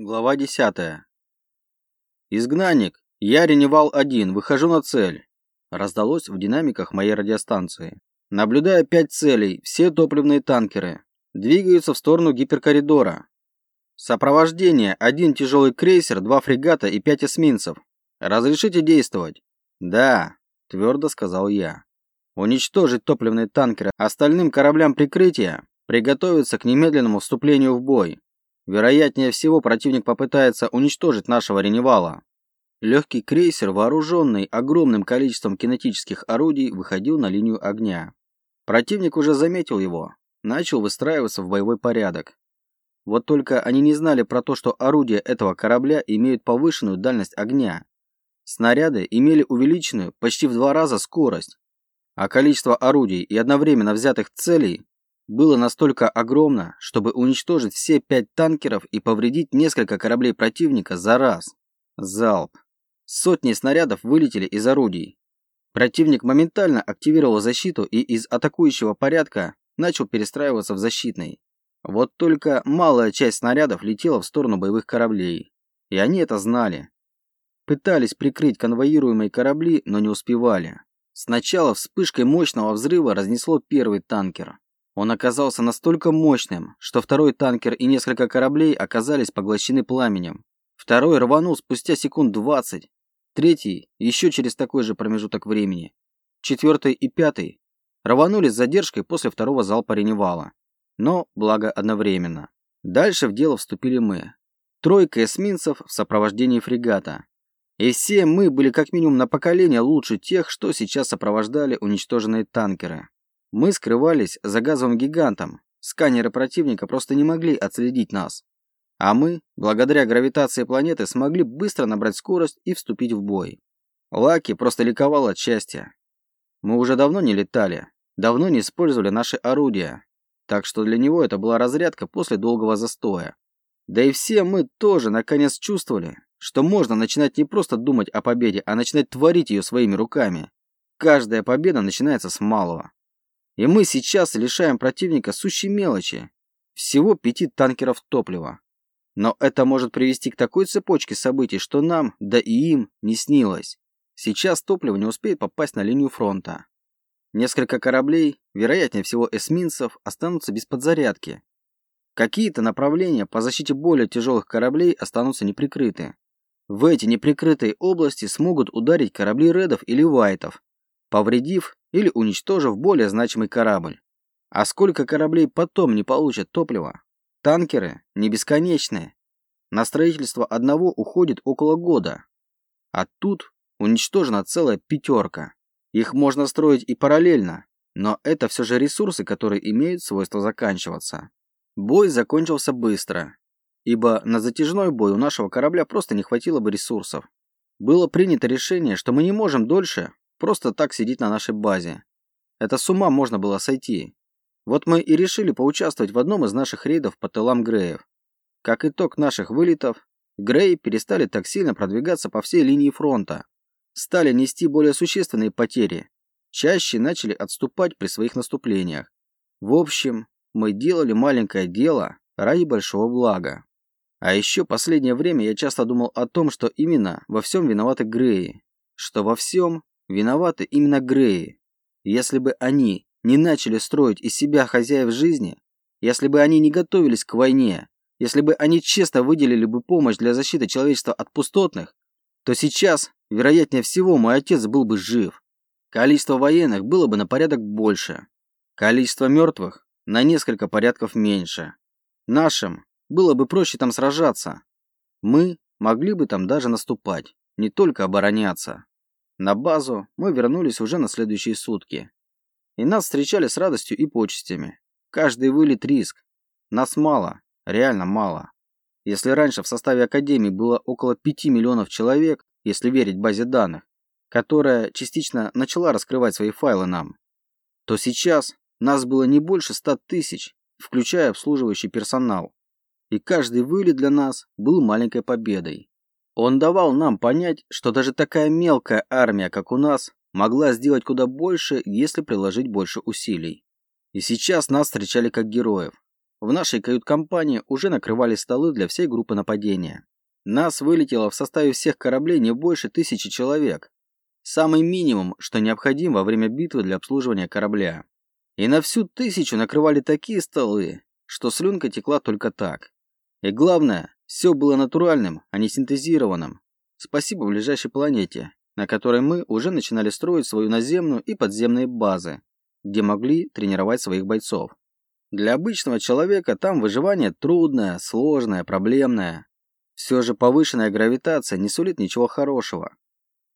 Глава 10. «Изгнанник! Я Реневал-1, выхожу на цель!» Раздалось в динамиках моей радиостанции. Наблюдая пять целей, все топливные танкеры двигаются в сторону гиперкоридора. Сопровождение, один тяжелый крейсер, два фрегата и пять эсминцев. Разрешите действовать? Да, твердо сказал я. Уничтожить топливные танкеры, остальным кораблям прикрытия, приготовиться к немедленному вступлению в бой. Вероятнее всего, противник попытается уничтожить нашего Реневала. Легкий крейсер, вооруженный огромным количеством кинетических орудий, выходил на линию огня. Противник уже заметил его, начал выстраиваться в боевой порядок. Вот только они не знали про то, что орудия этого корабля имеют повышенную дальность огня. Снаряды имели увеличенную почти в два раза скорость, а количество орудий и одновременно взятых целей было настолько огромно, чтобы уничтожить все пять танкеров и повредить несколько кораблей противника за раз. Залп. Сотни снарядов вылетели из орудий. Противник моментально активировал защиту и из атакующего порядка начал перестраиваться в защитный. Вот только малая часть снарядов летела в сторону боевых кораблей. И они это знали. Пытались прикрыть конвоируемые корабли, но не успевали. Сначала вспышкой мощного взрыва разнесло первый танкер. Он оказался настолько мощным, что второй танкер и несколько кораблей оказались поглощены пламенем. Второй рванул спустя секунд 20. Третий еще через такой же промежуток времени. Четвертый и пятый рванули с задержкой после второго залпа Реневала. Но, благо, одновременно. Дальше в дело вступили мы. Тройка эсминцев в сопровождении фрегата. И все мы были как минимум на поколение лучше тех, что сейчас сопровождали уничтоженные танкеры. Мы скрывались за газовым гигантом. Сканеры противника просто не могли отследить нас. А мы, благодаря гравитации планеты, смогли быстро набрать скорость и вступить в бой. Лаки просто ликовал от счастья. Мы уже давно не летали, давно не использовали наши орудия, так что для него это была разрядка после долгого застоя. Да и все мы тоже наконец чувствовали, что можно начинать не просто думать о победе, а начинать творить ее своими руками. Каждая победа начинается с малого. И мы сейчас лишаем противника сущей мелочи. Всего пяти танкеров топлива. Но это может привести к такой цепочке событий, что нам, да и им, не снилось. Сейчас топливо не успеет попасть на линию фронта. Несколько кораблей, вероятнее всего эсминцев, останутся без подзарядки. Какие-то направления по защите более тяжелых кораблей останутся неприкрыты. В эти неприкрытые области смогут ударить корабли редов или вайтов, повредив или уничтожив более значимый корабль. А сколько кораблей потом не получат топлива? Танкеры не бесконечные. На строительство одного уходит около года. А тут уничтожена целая пятерка. Их можно строить и параллельно, но это все же ресурсы, которые имеют свойство заканчиваться. Бой закончился быстро, ибо на затяжной бой у нашего корабля просто не хватило бы ресурсов. Было принято решение, что мы не можем дольше просто так сидеть на нашей базе. Это с ума можно было сойти. Вот мы и решили поучаствовать в одном из наших рейдов по тылам Греев. Как итог наших вылетов, Греи перестали так сильно продвигаться по всей линии фронта. Стали нести более существенные потери. Чаще начали отступать при своих наступлениях. В общем, мы делали маленькое дело ради большого блага. А еще последнее время я часто думал о том, что именно во всем виноваты Греи. Что во всем Виноваты именно Греи. Если бы они не начали строить из себя хозяев жизни, если бы они не готовились к войне, если бы они честно выделили бы помощь для защиты человечества от пустотных, то сейчас, вероятнее всего, мой отец был бы жив. Количество военных было бы на порядок больше. Количество мертвых на несколько порядков меньше. Нашим было бы проще там сражаться. Мы могли бы там даже наступать, не только обороняться. На базу мы вернулись уже на следующие сутки. И нас встречали с радостью и почестями. Каждый вылет риск. Нас мало, реально мало. Если раньше в составе Академии было около 5 миллионов человек, если верить базе данных, которая частично начала раскрывать свои файлы нам, то сейчас нас было не больше 100 тысяч, включая обслуживающий персонал. И каждый вылет для нас был маленькой победой. Он давал нам понять, что даже такая мелкая армия, как у нас, могла сделать куда больше, если приложить больше усилий. И сейчас нас встречали как героев. в нашей кают-компании уже накрывали столы для всей группы нападения. Нас вылетело в составе всех кораблей не больше тысячи человек. Самый минимум, что необходим во время битвы для обслуживания корабля. И на всю тысячу накрывали такие столы, что слюнка текла только так. И главное, все было натуральным, а не синтезированным. Спасибо ближайшей планете, на которой мы уже начинали строить свою наземную и подземные базы, где могли тренировать своих бойцов. Для обычного человека там выживание трудное, сложное, проблемное. Все же повышенная гравитация не сулит ничего хорошего.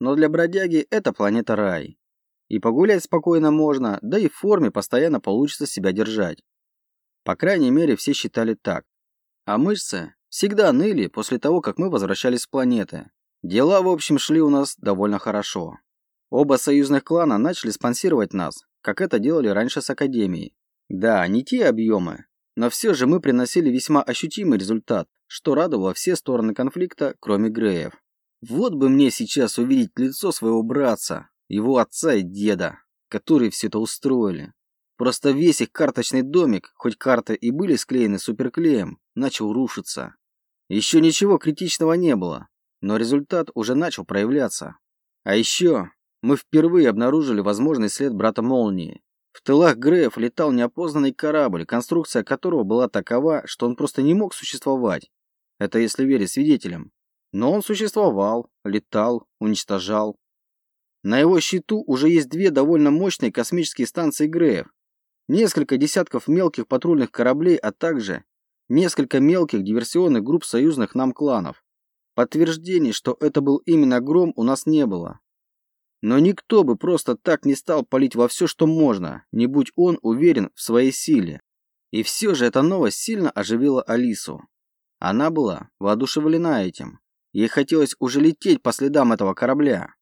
Но для бродяги это планета рай. И погулять спокойно можно, да и в форме постоянно получится себя держать. По крайней мере, все считали так. А мышцы всегда ныли после того, как мы возвращались с планеты. Дела, в общем, шли у нас довольно хорошо. Оба союзных клана начали спонсировать нас, как это делали раньше с Академией. Да, не те объемы, но все же мы приносили весьма ощутимый результат, что радовало все стороны конфликта, кроме Греев. Вот бы мне сейчас увидеть лицо своего братца, его отца и деда, которые все это устроили. Просто весь их карточный домик, хоть карты и были склеены суперклеем, начал рушиться. Еще ничего критичного не было, но результат уже начал проявляться. А еще мы впервые обнаружили возможный след брата Молнии. В тылах Греев летал неопознанный корабль, конструкция которого была такова, что он просто не мог существовать. Это если верить свидетелям. Но он существовал, летал, уничтожал. На его счету уже есть две довольно мощные космические станции Греев, несколько десятков мелких патрульных кораблей, а также несколько мелких диверсионных групп союзных нам кланов. Подтверждений, что это был именно Гром, у нас не было. Но никто бы просто так не стал палить во все, что можно, не будь он уверен в своей силе. И все же эта новость сильно оживила Алису. Она была воодушевлена этим. Ей хотелось уже лететь по следам этого корабля.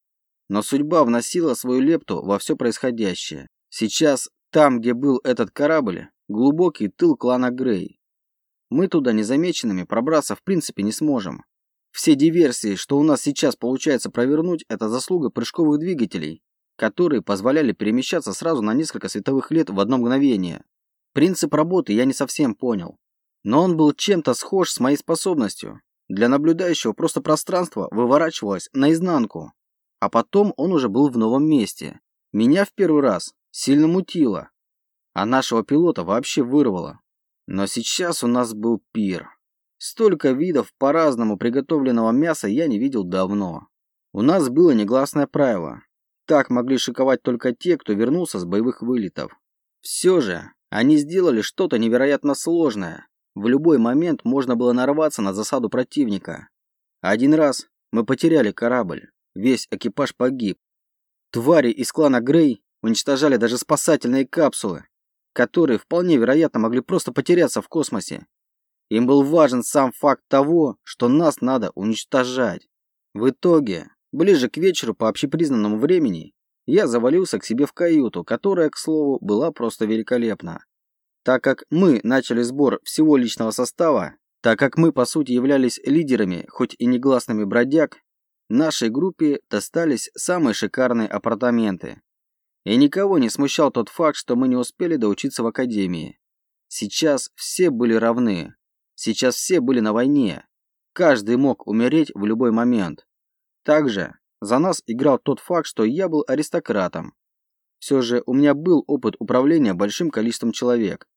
Но судьба вносила свою лепту во все происходящее. Сейчас, там, где был этот корабль, глубокий тыл клана Грей. Мы туда незамеченными пробраться в принципе не сможем. Все диверсии, что у нас сейчас получается провернуть, это заслуга прыжковых двигателей, которые позволяли перемещаться сразу на несколько световых лет в одно мгновение. Принцип работы я не совсем понял. Но он был чем-то схож с моей способностью. Для наблюдающего просто пространство выворачивалось наизнанку. А потом он уже был в новом месте. Меня в первый раз сильно мутило. А нашего пилота вообще вырвало. Но сейчас у нас был пир. Столько видов по-разному приготовленного мяса я не видел давно. У нас было негласное правило. Так могли шиковать только те, кто вернулся с боевых вылетов. Все же, они сделали что-то невероятно сложное. В любой момент можно было нарваться на засаду противника. Один раз мы потеряли корабль. Весь экипаж погиб. Твари из клана Грей уничтожали даже спасательные капсулы, которые вполне вероятно могли просто потеряться в космосе. Им был важен сам факт того, что нас надо уничтожать. В итоге, ближе к вечеру по общепризнанному времени, я завалился к себе в каюту, которая, к слову, была просто великолепна. Так как мы начали сбор всего личного состава, так как мы, по сути, являлись лидерами, хоть и негласными бродяг, нашей группе достались самые шикарные апартаменты. И никого не смущал тот факт, что мы не успели доучиться в академии. Сейчас все были равны, Сейчас все были на войне. Каждый мог умереть в любой момент. Также за нас играл тот факт, что я был аристократом. Все же у меня был опыт управления большим количеством человек,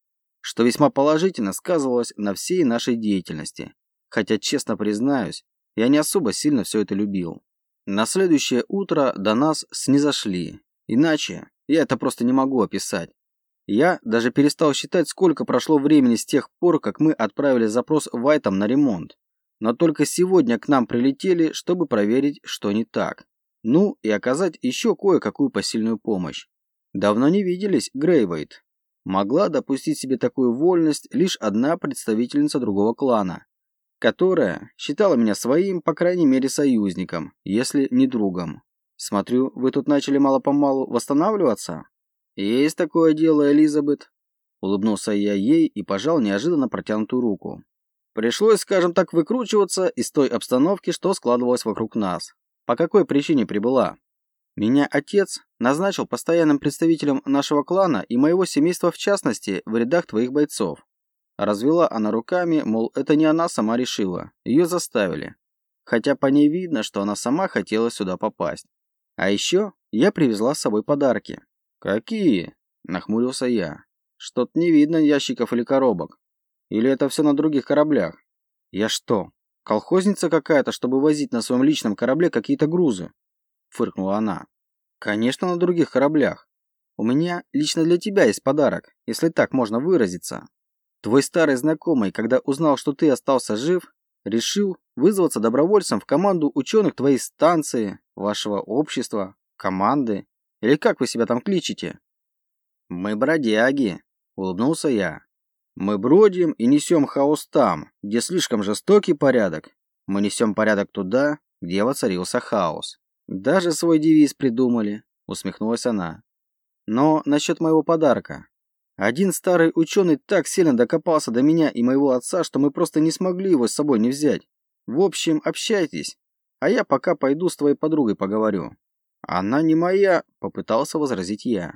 что весьма положительно сказывалось на всей нашей деятельности. Хотя, честно признаюсь, я не особо сильно все это любил. На следующее утро до нас снизошли. Иначе я это просто не могу описать. Я даже перестал считать, сколько прошло времени с тех пор, как мы отправили запрос Вайтам на ремонт. Но только сегодня к нам прилетели, чтобы проверить, что не так. Ну и оказать еще кое-какую посильную помощь. Давно не виделись, Грейвейт. Могла допустить себе такую вольность лишь одна представительница другого клана, которая считала меня своим, по крайней мере, союзником, если не другом. Смотрю, вы тут начали мало-помалу восстанавливаться? «Есть такое дело, Элизабет», — улыбнулся я ей и пожал неожиданно протянутую руку. Пришлось, скажем так, выкручиваться из той обстановки, что складывалось вокруг нас. По какой причине прибыла? Меня отец назначил постоянным представителем нашего клана и моего семейства в частности в рядах твоих бойцов. Развела она руками, мол, это не она сама решила, ее заставили. Хотя по ней видно, что она сама хотела сюда попасть. А еще я привезла с собой подарки. Какие? Нахмурился я. Что-то не видно ящиков или коробок. Или это все на других кораблях? Я что, колхозница какая-то, чтобы возить на своем личном корабле какие-то грузы? Фыркнула она. Конечно, на других кораблях. У меня лично для тебя есть подарок, если так можно выразиться. Твой старый знакомый, когда узнал, что ты остался жив, решил вызваться добровольцем в команду ученых твоей станции, вашего общества, команды, или как вы себя там кличете? Мы бродяги, улыбнулся я. Мы бродим и несем хаос там, где слишком жестокий порядок. Мы несем порядок туда, где воцарился хаос. Даже свой девиз придумали, усмехнулась она. Но насчет моего подарка. Один старый ученый так сильно докопался до меня и моего отца, что мы просто не смогли его с собой не взять. В общем, общайтесь, а я пока пойду с твоей подругой поговорю. Она не моя, попытался возразить я.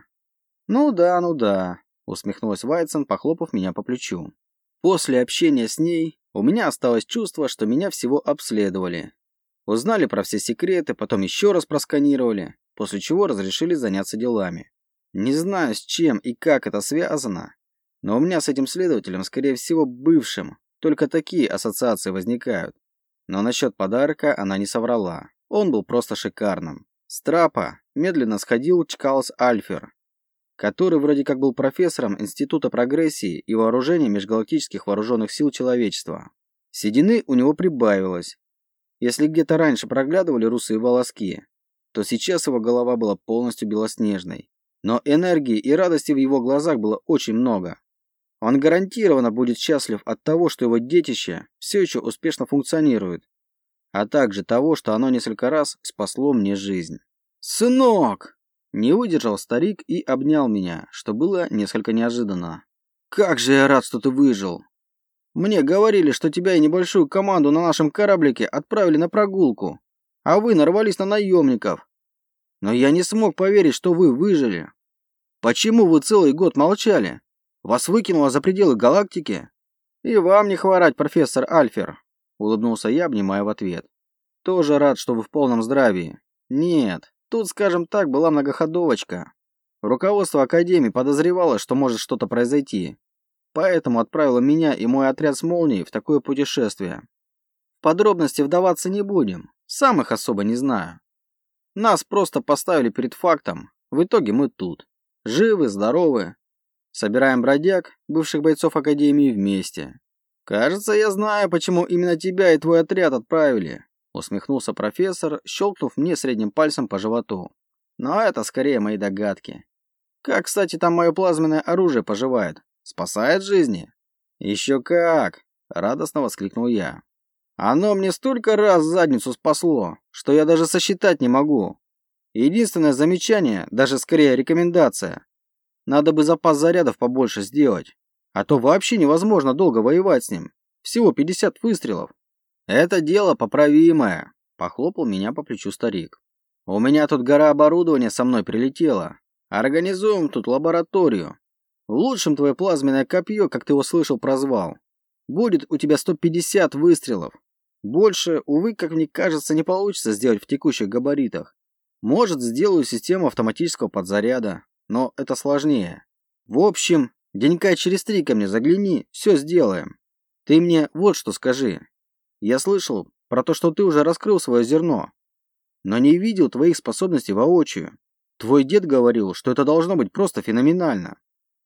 Ну да, ну да, усмехнулась Вайцен, похлопав меня по плечу. После общения с ней у меня осталось чувство, что меня всего обследовали. Узнали про все секреты, потом еще раз просканировали, после чего разрешили заняться делами. Не знаю, с чем и как это связано, но у меня с этим следователем, скорее всего, бывшим, только такие ассоциации возникают. Но насчет подарка она не соврала. Он был просто шикарным. С трапа медленно сходил Чкалс Альфер, который вроде как был профессором Института прогрессии и вооружения межгалактических вооруженных сил человечества. Седины у него прибавилось. Если где-то раньше проглядывали русые волоски, то сейчас его голова была полностью белоснежной. Но энергии и радости в его глазах было очень много. Он гарантированно будет счастлив от того, что его детище все еще успешно функционирует, а также того, что оно несколько раз спасло мне жизнь. «Сынок!» Не выдержал старик и обнял меня, что было несколько неожиданно. «Как же я рад, что ты выжил! Мне говорили, что тебя и небольшую команду на нашем кораблике отправили на прогулку, а вы нарвались на наемников. Но я не смог поверить, что вы выжили. Почему вы целый год молчали? Вас выкинуло за пределы галактики? И вам не хворать, профессор Альфер, улыбнулся я, обнимая в ответ. Тоже рад, что вы в полном здравии. Нет, тут, скажем так, была многоходовочка. Руководство Академии подозревало, что может что-то произойти. Поэтому отправило меня и мой отряд с молнией в такое путешествие. В подробности вдаваться не будем. Сам их особо не знаю. Нас просто поставили перед фактом. В итоге мы тут. Живы, здоровы. Собираем бродяг, бывших бойцов Академии, вместе. Кажется, я знаю, почему именно тебя и твой отряд отправили. Усмехнулся профессор, щелкнув мне средним пальцем по животу. Но это скорее мои догадки. Как, кстати, там мое плазменное оружие поживает? Спасает жизни? Еще как! Радостно воскликнул я. Оно мне столько раз задницу спасло, что я даже сосчитать не могу. Единственное замечание, даже скорее рекомендация. Надо бы запас зарядов побольше сделать, а то вообще невозможно долго воевать с ним. Всего 50 выстрелов. Это дело поправимое, похлопал меня по плечу старик. У меня тут гора оборудования со мной прилетела. Организуем тут лабораторию. В лучшем твое плазменное копье, как ты его слышал, прозвал. Будет у тебя 150 выстрелов. Больше, увы, как мне кажется, не получится сделать в текущих габаритах. Может, сделаю систему автоматического подзаряда, но это сложнее. В общем, денька через три ко мне загляни, все сделаем. Ты мне вот что скажи. Я слышал про то, что ты уже раскрыл свое зерно, но не видел твоих способностей воочию. Твой дед говорил, что это должно быть просто феноменально.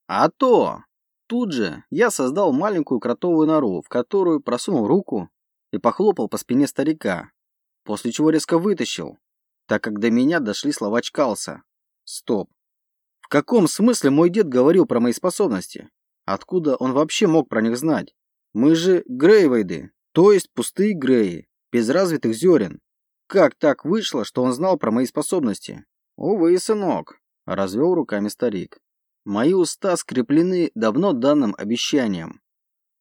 А то! Тут же я создал маленькую кротовую нору, в которую просунул руку и похлопал по спине старика, после чего резко вытащил, так как до меня дошли слова Чкалса. Стоп. В каком смысле мой дед говорил про мои способности? Откуда он вообще мог про них знать? Мы же грейвейды, то есть пустые греи, без развитых зерен. Как так вышло, что он знал про мои способности? Увы, сынок, развел руками старик. Мои уста скреплены давно данным обещанием.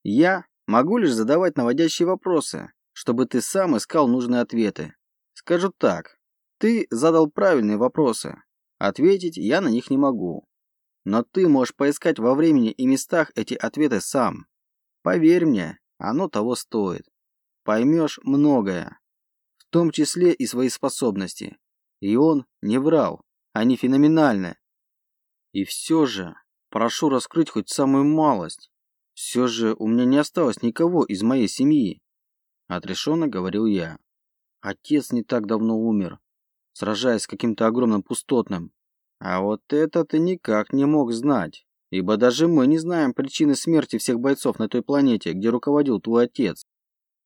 Я могу лишь задавать наводящие вопросы, чтобы ты сам искал нужные ответы. Скажу так, ты задал правильные вопросы. Ответить я на них не могу. Но ты можешь поискать во времени и местах эти ответы сам. Поверь мне, оно того стоит. Поймешь многое, в том числе и свои способности. И он не врал, они феноменальны. И все же, прошу раскрыть хоть самую малость. Все же у меня не осталось никого из моей семьи. Отрешенно говорил я. Отец не так давно умер, сражаясь с каким-то огромным пустотным. А вот это ты никак не мог знать, ибо даже мы не знаем причины смерти всех бойцов на той планете, где руководил твой отец.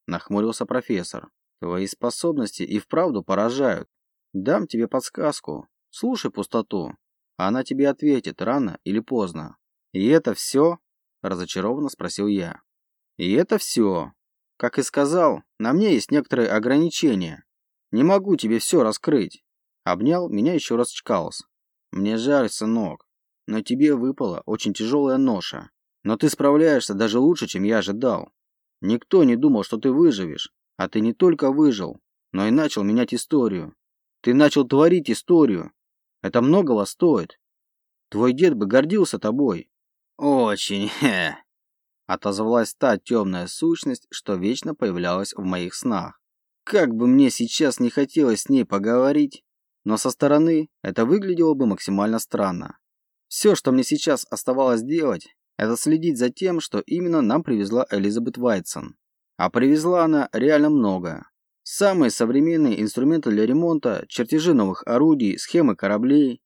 Нахмурился профессор. Твои способности и вправду поражают. Дам тебе подсказку. Слушай пустоту. Она тебе ответит рано или поздно. И это все? Разочарованно спросил я. И это все. Как и сказал, на мне есть некоторые ограничения. Не могу тебе все раскрыть. Обнял меня еще раз Чкалс. Мне жаль, сынок, но тебе выпала очень тяжелая ноша. Но ты справляешься даже лучше, чем я ожидал. Никто не думал, что ты выживешь. А ты не только выжил, но и начал менять историю. Ты начал творить историю. Это многого стоит. Твой дед бы гордился тобой. Очень, отозвалась та темная сущность, что вечно появлялась в моих снах. Как бы мне сейчас не хотелось с ней поговорить, но со стороны это выглядело бы максимально странно. Все, что мне сейчас оставалось делать, это следить за тем, что именно нам привезла Элизабет Вайтсон. А привезла она реально много. Самые современные инструменты для ремонта, чертежи новых орудий, схемы кораблей.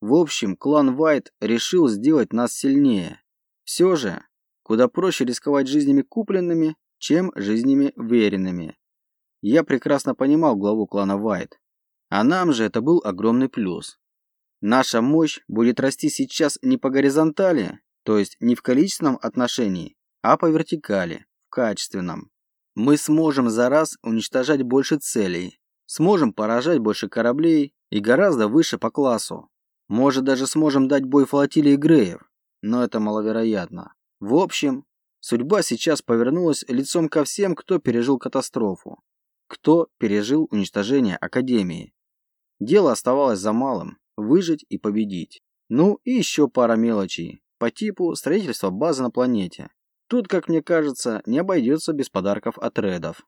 В общем, клан Вайт решил сделать нас сильнее. Все же, Куда проще рисковать жизнями купленными, чем жизнями веренными. Я прекрасно понимал главу клана Вайт. А нам же это был огромный плюс. Наша мощь будет расти сейчас не по горизонтали, то есть не в количественном отношении, а по вертикали, в качественном. Мы сможем за раз уничтожать больше целей, сможем поражать больше кораблей и гораздо выше по классу. Может даже сможем дать бой флотилии Греев, но это маловероятно. В общем, судьба сейчас повернулась лицом ко всем, кто пережил катастрофу, кто пережил уничтожение Академии. Дело оставалось за малым – выжить и победить. Ну и еще пара мелочей по типу строительства базы на планете. Тут, как мне кажется, не обойдется без подарков от Редов.